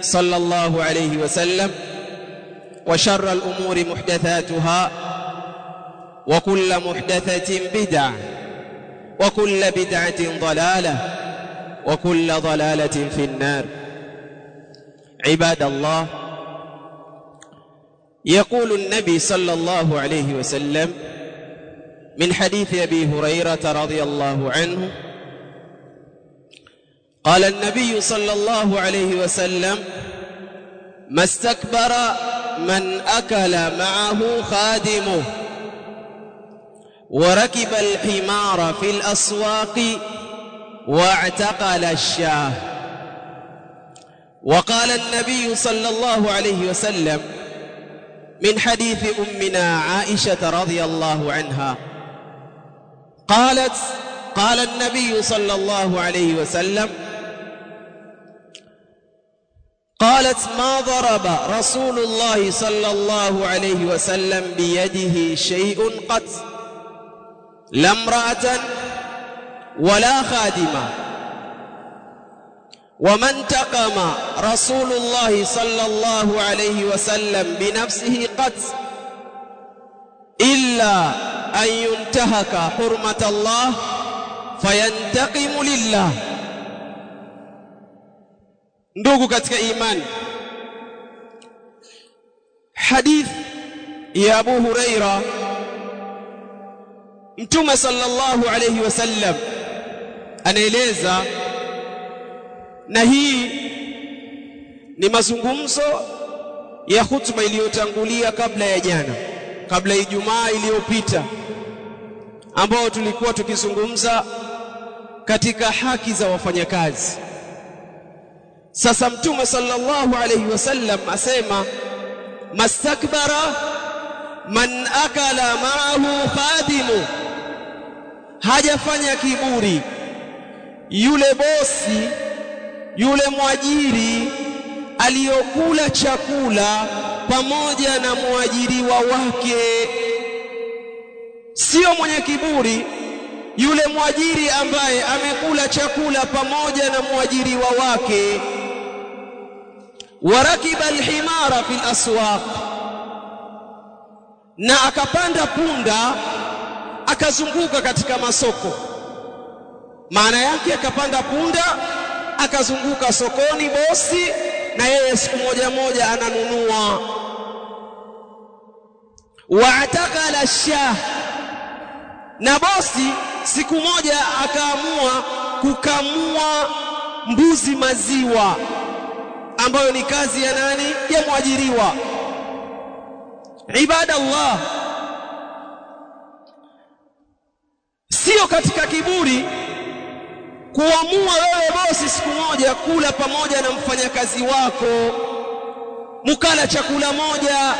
صلى الله عليه وسلم وشر الأمور محدثاتها وكل محدثة بدعة وكل بدعة ضلالة وكل ضلالة في النار. عباد الله يقول النبي صلى الله عليه وسلم من حديث أبي هريرة رضي الله عنه قال النبي صلى الله عليه وسلم ما استكبر من أكل معه خادمه وركب الحمار في الأسواق واعتقل الشاه. وقال النبي صلى الله عليه وسلم من حديث أمنا عائشة رضي الله عنها قالت قال النبي صلى الله عليه وسلم قالت ما ضرب رسول الله صلى الله عليه وسلم بيده شيء قط لا امرأة ولا خادمه وما انتقم رسول الله صلى الله عليه وسلم بنفسه قط إلا أن ينتهك حرمة الله فينتقم لله. Ndugu katika imani. Hadith ya Abu Huraira Mtume sallallahu alayhi wasallam anaeleza na hii ni mazungumzo ya hutuba iliyotangulia kabla ya jana kabla ya Ijumaa iliyopita ambao tulikuwa tukizungumza katika haki za wafanyakazi sasa mtume sallallahu alayhi wasallam asema mastakbara man akala ma'ahu fadimu hajafanya kiburi. Yule bosi yule mwajiri aliyokula chakula pamoja na mwajiriwa wake. Sio mwenye kiburi yule mwajiri ambaye amekula chakula pamoja na mwajiriwa wake warakiba alhimara fil aswaq na akapanda punda akazunguka katika masoko. Maana yake akapanda punda akazunguka sokoni bosi na yeye siku moja moja ananunua. Waatakala shah na bosi siku moja akaamua kukamua mbuzi maziwa ambayo ni kazi ya nani? Ya mwajiriwa. Ibada Allah katika kiburi kuamua wewe bosi siku moja kula pamoja na mfanyakazi wako mukala chakula moja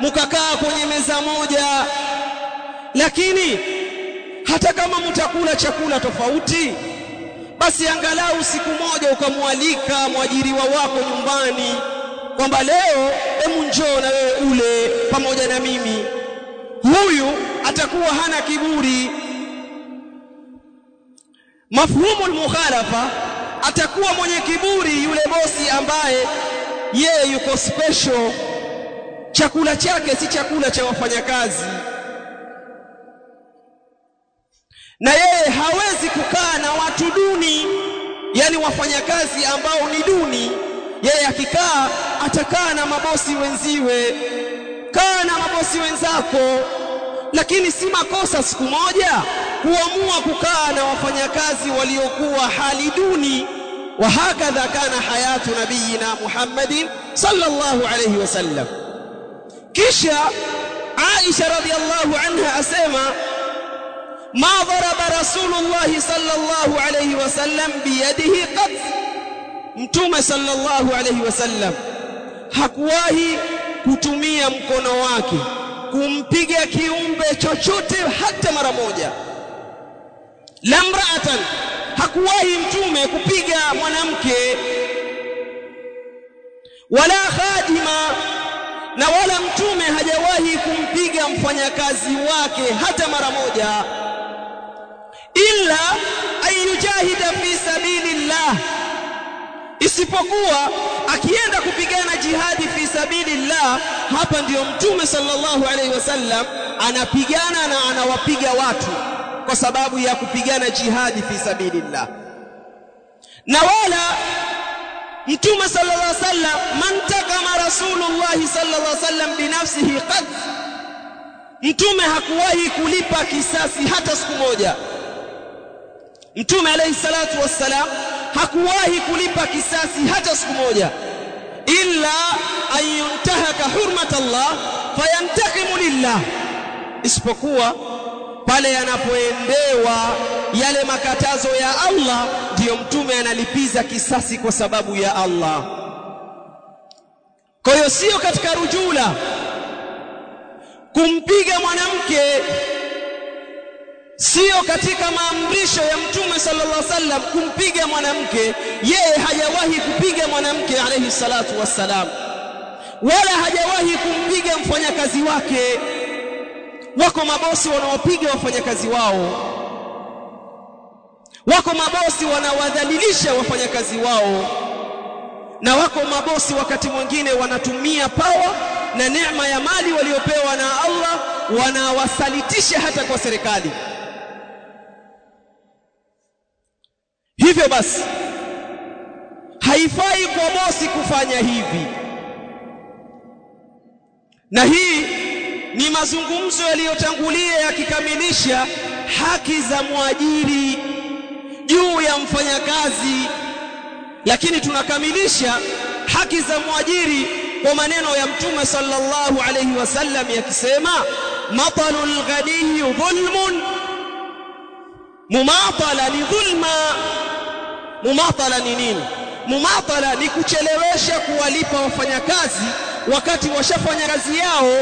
mukakaa kwenye meza moja. Lakini hata kama mtakula chakula tofauti basi angalau siku moja ukamwalika mwajiriwa wako nyumbani kwamba leo hemu njoo na wewe ule pamoja na mimi. Huyu atakuwa hana kiburi. Mafhumu almukhalafa atakuwa mwenye kiburi yule bosi ambaye yeye yuko special. Chakula chake si chakula cha wafanyakazi na yeye hawezi kukaa na watu duni yani wafanyakazi ambao ni duni. Yeye akikaa atakaa na mabosi wenziwe. Kaa na mabosi wenzako. Lakini si makosa siku moja kuamua kukaa na wafanyakazi waliokuwa hali duni. Wa hakadha kana hayatu nabiyina Muhammadin sallallahu alayhi wasallam kisha Aisha radhiallahu anha asema ma صلى الله عليه wasallam biyadihi qat mtume sallallahu alayhi wasallam hakuwahi kutumia mkono wake kumpiga kiumbe chochote hata mara moja. Lamraatan hakuwahi mtume kupiga mwanamke. Wala khadima na wala mtume hajawahi kumpiga mfanyakazi wake hata mara moja illa ayujahida fi sabilillah. Isipokuwa akienda kupigana jihadi fi sabilillah hapa ndiyo mtume sallallahu alaihi wasallam anapigana na anawapiga watu kwa sababu ya kupigana jihadi fi sabilillah. Na wala mtume sallallahu alaihi wasallam man takama rasulullah sallallahu alaihi wasallam binafsihi qad mtume hakuwahi kulipa kisasi hata siku moja mtume alayhi salatu wassalam hakuwahi kulipa kisasi hata siku moja illa an yuntahaka hurmat Allah fayantakimu lillah isipokuwa pale yanapoendewa yale makatazo ya Allah ndiyo mtume analipiza kisasi kwa sababu ya Allah. Kwa hiyo sio katika rujula kumpiga mwanamke sio katika maamrisho ya mtume sallallahu alaihi wasallam kumpiga mwanamke. Yeye hajawahi kupiga mwanamke alayhi salatu wassalam. Wala hajawahi kumpiga mfanyakazi wake. Wako mabosi wanaopiga wafanyakazi wao. Wako mabosi wanawadhalilisha wafanyakazi wao. Na wako mabosi wakati mwingine wanatumia pawa na neema ya mali waliopewa na Allah wanawasalitisha hata kwa serikali hivyo basi haifai kwa bosi kufanya hivi. Na hii ni mazungumzo yaliyotangulia yakikamilisha haki za mwajiri juu ya mfanyakazi. Lakini tunakamilisha haki za mwajiri kwa maneno ya mtume sallallahu alayhi wasallam yakisema matalul ghaniy dhulmun mumatala ni dhulma mumatala ni nini? Mumatala ni kuchelewesha kuwalipa wafanyakazi wakati washafanya kazi yao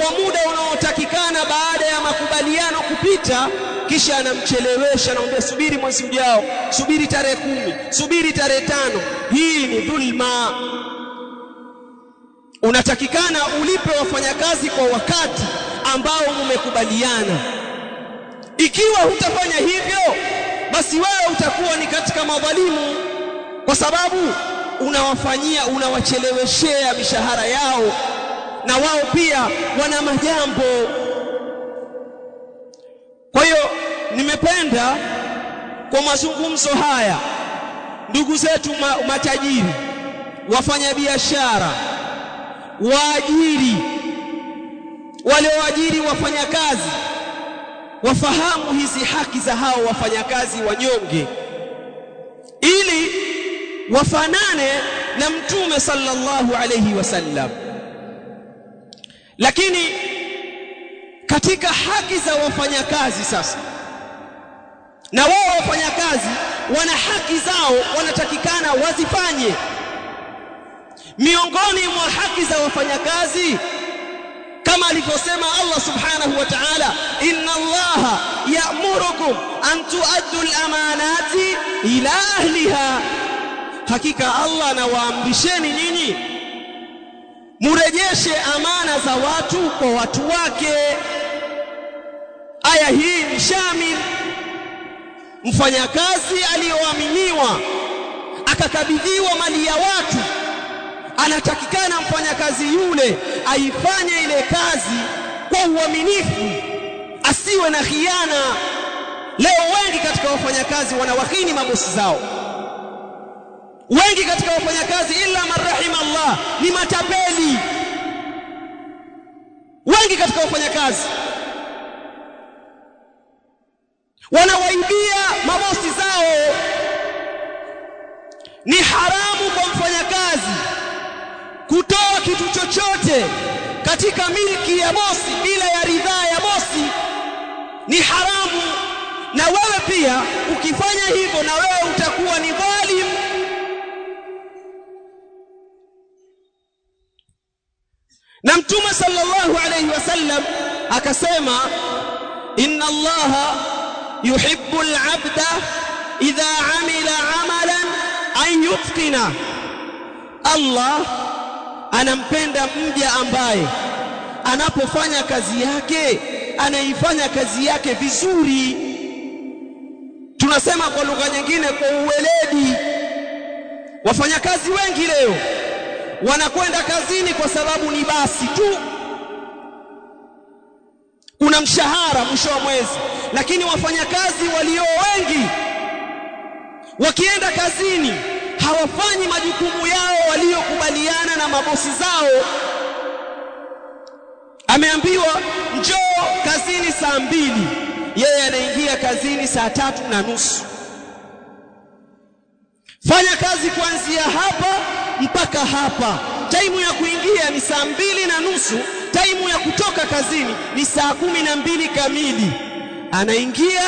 kwa muda unaotakikana baada ya makubaliano kupita kisha anamchelewesha anamwambia subiri mwezi ujao subiri tarehe kumi subiri tarehe tano. Hii ni dhulma. Unatakikana ulipe wafanyakazi kwa wakati ambao mmekubaliana ikiwa hutafanya hivyo basi wewe utakuwa ni katika madhalimu kwa sababu unawafanyia unawacheleweshea mishahara yao na wao pia wana majambo. Kwa hiyo nimependa kwa mazungumzo haya ndugu zetu ma, matajiri wafanyabiashara waajiri walioajiri wafanyakazi wafahamu hizi haki za hao wafanyakazi wanyonge. Ili wafanane na mtume sallallahu alayhi wasallam lakini katika haki za wafanyakazi sasa na wao wafanyakazi wana haki zao wanatakikana wazifanye. Miongoni mwa haki za wafanyakazi kama alivyosema Allah subhanahu wa ta'ala inna Allah ya'murukum an tu'addu al-amanati ila ahliha. Hakika Allah anawaamrisheni nyinyi murejeshe amana za watu kwa watu wake. Aya hii ni shamil. Mfanyakazi aliyoaminiwa akakabidhiwa mali ya watu anatakikana mfanyakazi yule aifanye ile kazi kwa uaminifu asiwe na khiana. Leo wengi katika wafanyakazi wanawahini mabosi zao. Wengi katika wafanyakazi illa marrahim Allah ni matapeli. Wengi katika wafanyakazi wanawaibia mabosi zao. Ni haramu kwa mfanyakazi kutoa kitu chochote katika milki ya bosi bila ya ridhaa ya bosi ni haramu. Na wewe pia ukifanya hivyo na wewe utakuwa ni dhalim. Na mtume sallallahu alayhi wasallam akasema inna allaha yuhibbu al-'abda idha 'amila 'amalan an yutqina. Allah anampenda mja ambaye anapofanya kazi yake anaifanya kazi yake vizuri. Tunasema kwa lugha nyingine kwa uweledi. Wafanyakazi wengi leo wanakwenda kazini kwa sababu ni basi tu. Kuna mshahara mwisho wa mwezi lakini wafanyakazi walio wengi wakienda kazini hawafanyi majukumu yao waliokubaliana na mabosi zao. Ameambiwa njoo kazini saa mbili. Yeye anaingia kazini saa tatu na nusu. Fanya kazi kuanzia hapa mpaka hapa. Taimu ya kuingia ni saa mbili na nusu. Taimu ya kutoka kazini ni saa kumi na mbili kamili. Anaingia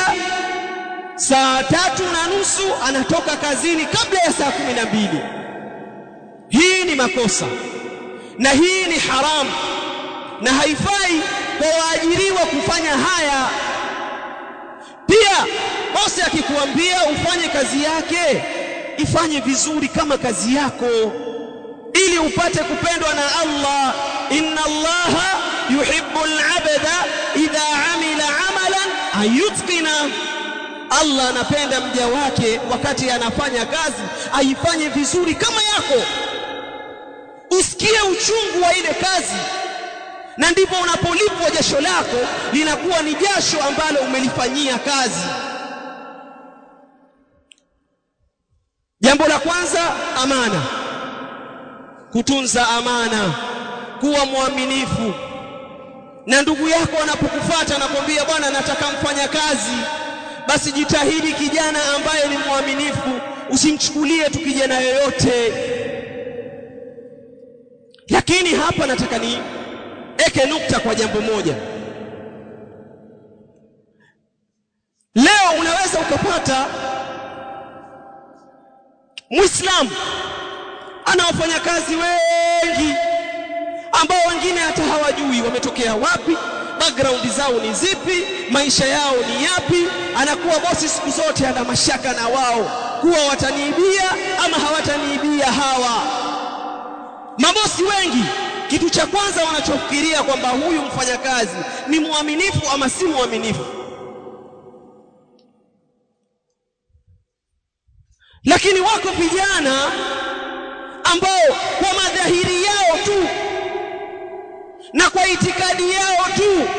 saa tatu na nusu anatoka kazini kabla ya saa kumi na mbili. Hii ni makosa na hii ni haramu na haifai kwa waajiriwa kufanya haya. Pia bosi akikuambia ufanye kazi yake ifanye vizuri kama kazi yako ili upate kupendwa na Allah. Inna Allah yuhibbu al-'abda idha 'amila 'amalan ayutqina Allah anapenda mja wake wakati anafanya kazi aifanye vizuri kama yako. Usikie uchungu wa ile kazi. Na ndipo unapolipwa jasho lako linakuwa ni jasho ambalo umelifanyia kazi. Jambo la kwanza amana. Kutunza amana. Kuwa mwaminifu. Na ndugu yako anapokufuata anakwambia bwana nataka mfanya kazi basi jitahidi kijana ambaye ni mwaminifu usimchukulie tu kijana yoyote. Lakini hapa nataka ni eke nukta kwa jambo moja. Leo unaweza ukapata muislamu ana wafanyakazi wengi ambao wengine hata hawajui wametokea wapi background zao ni zipi maisha yao ni yapi anakuwa bosi siku zote ana mashaka na wao kuwa wataniibia ama hawataniibia hawa. Mabosi wengi kitu cha kwanza wanachofikiria kwamba huyu mfanyakazi ni mwaminifu ama si mwaminifu. Lakini wako vijana ambao kwa madhahiri yao tu na kwa itikadi yao tu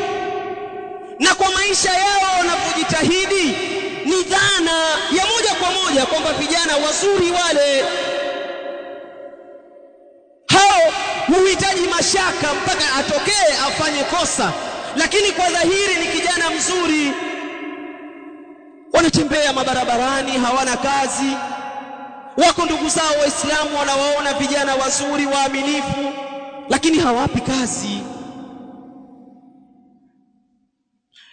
na kwa maisha yao wanapojitahidi ni dhana ya moja kwa moja kwamba vijana wazuri wale hao huhitaji mashaka mpaka atokee afanye kosa. Lakini kwa dhahiri ni kijana mzuri wanatembea mabarabarani hawana kazi wako ndugu zao waislamu wanawaona vijana wazuri waaminifu lakini hawapi kazi.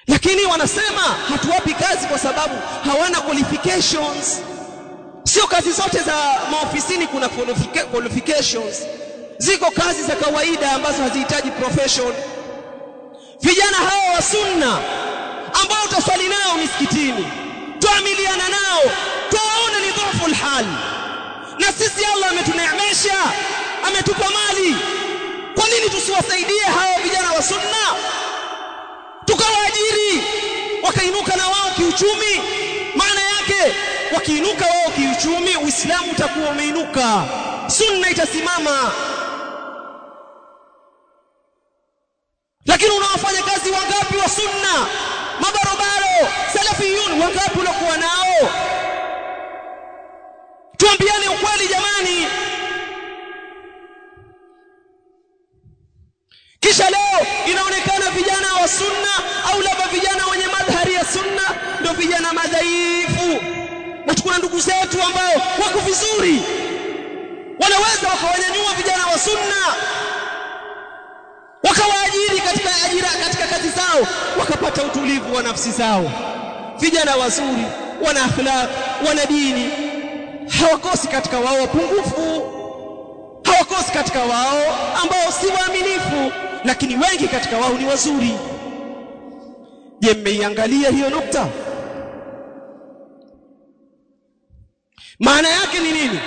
Lakini wanasema hatuwapi kazi kwa sababu hawana qualifications. Sio kazi zote za maofisini kuna qualifications. Ziko kazi za kawaida ambazo hazihitaji profession. Vijana hawa wa sunna ambao utaswali nao misikitini tuamiliana nao tuwaona ni dhaifu hali na sisi Allah ametuneemesha ametupa mali kwa nini tusiwasaidie hawa vijana wa sunna? Tukawaajiri wakainuka na wao kiuchumi. Maana yake wakiinuka wao kiuchumi uislamu utakuwa umeinuka. Sunna itasimama. Lakini unawafanya kazi wangapi wa sunna? Mabarobaro salafiyun wangapi uliokuwa nao? Tuambiane ukweli jamani kisha leo inaonekana vijana wa sunna au labda vijana wenye madhari ya sunna ndio vijana madhaifu. Na ndugu zetu ambao wako vizuri wanaweza wakawanyanyua vijana wa sunna wakawaajiri katika ajira katika kazi zao wakapata utulivu wa nafsi zao. Vijana wazuri wana akhlaq wana dini hawakosi katika wao wapungufu hawakosi katika wao ambao si waaminifu lakini wengi katika wao ni wazuri. Je mmeiangalia hiyo nukta? Maana yake ni nini?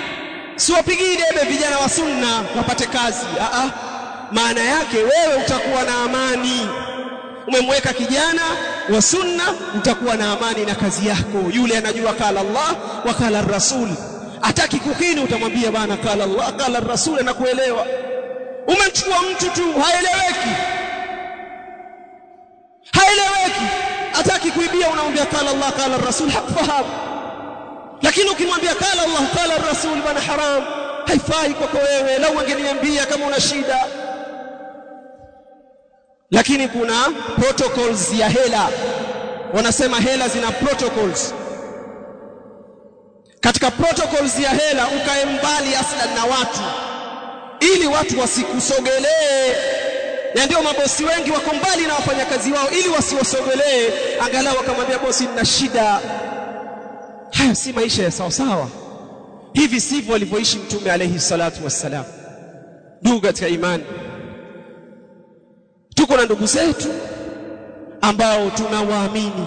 Siwapigii debe vijana wa sunna wapate kazi. A a maana yake wewe utakuwa na amani. Umemweka kijana wa sunna utakuwa na amani na kazi yako. Yule anajua kala Allah wa kala rasul. Ataki kukini utamwambia bana kala Allah kala rasul na kuelewa umemchukua mtu tu haeleweki. Haeleweki. Ataki kuibia unamwambia qala Allah qala rasul. Hakufahamu lakini ukimwambia qala Allah qala rasul bana haram. Haifai kwako wewe lau angeniambia kama una shida. Lakini kuna protocols ya hela. Wanasema hela zina protocols. Katika protocols ya hela ukae mbali aslan na watu ili watu wasikusogelee. Na ndio mabosi wengi wako mbali na wafanyakazi wao ili wasiwasogelee angalau akamwambia bosi nina shida. Hayo si maisha ya sawa sawa hivi sivyo alivyoishi mtume alayhi salatu wassalam. Ndugu katika imani tuko na ndugu zetu ambao tunawaamini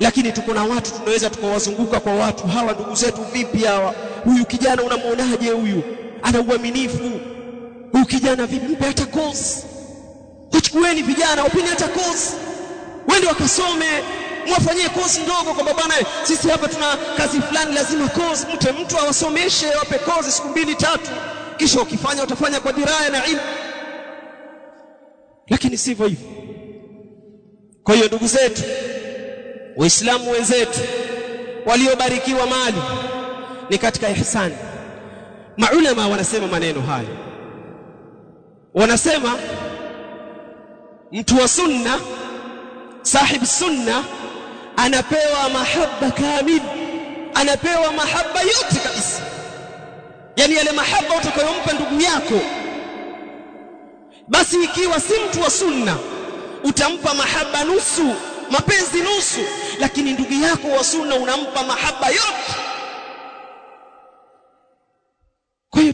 lakini tuko na watu tunaweza tukawazunguka kwa watu. Hawa ndugu zetu vipi hawa? Huyu kijana unamuonaje huyu ana uaminifu. Huyu kijana vipi? Mpe hata course uchukueni vijana wapeni hata course wende wakasome mwafanyie course ndogo kwamba bwana sisi hapa tuna kazi fulani lazima course mte mtu awasomeshe wape course siku mbili tatu. Kisha ukifanya utafanya kwa diraya na ilmu. Lakini sivyo hivyo. Kwa hiyo ndugu zetu waislamu wenzetu waliobarikiwa mali ni katika ihsani maulama wanasema maneno haya. Wanasema mtu wa sunna sahib sunna anapewa mahaba kamili anapewa mahaba yote kabisa. Yani yale mahaba utakayompa ndugu yako. Basi ikiwa si mtu wa sunna utampa mahaba nusu mapenzi nusu lakini ndugu yako wa sunna unampa mahaba yote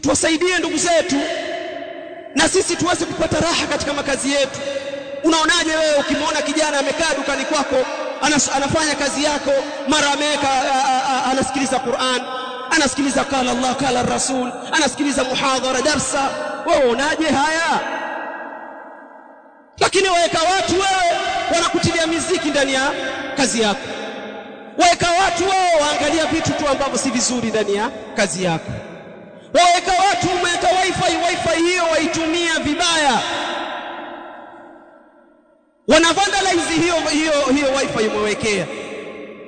tuwasaidie ndugu zetu. Na sisi tuweze kupata raha katika makazi yetu. Unaonaje wewe ukimwona kijana amekaa dukani kwako anafanya kazi yako mara ameweka anasikiliza Qur'an anasikiliza qala Allah qala Rasul anasikiliza muhadhara darsa. Wewe unaje haya? Lakini waweka watu wewe wanakutilia miziki ndani ya kazi yako. Waweka watu wewe waangalia vitu tu ambavyo si vizuri ndani ya kazi yako waweka watu umeweka wifi wifi hiyo waitumia vibaya. Wana vandalize hiyo hiyo hiyo wifi umewekea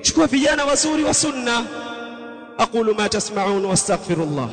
chukua vijana wazuri wa sunna. Aqulu ma tasma'un wastaghfirullah